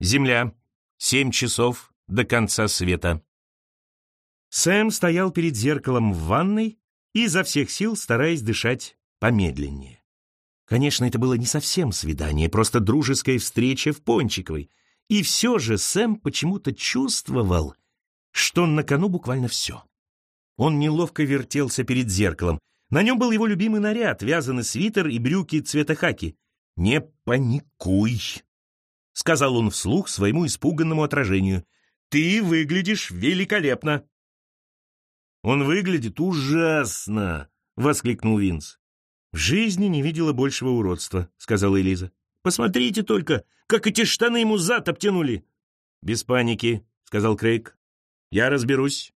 Земля. Семь часов до конца света. Сэм стоял перед зеркалом в ванной и изо всех сил стараясь дышать помедленнее. Конечно, это было не совсем свидание, просто дружеская встреча в Пончиковой. И все же Сэм почему-то чувствовал, что на кону буквально все. Он неловко вертелся перед зеркалом. На нем был его любимый наряд, вязаный свитер и брюки цвета хаки. «Не паникуй», — сказал он вслух своему испуганному отражению. «Ты выглядишь великолепно». «Он выглядит ужасно!» — воскликнул Винс. «В жизни не видела большего уродства», — сказала Элиза. «Посмотрите только, как эти штаны ему зад обтянули!» «Без паники», — сказал Крейг. «Я разберусь».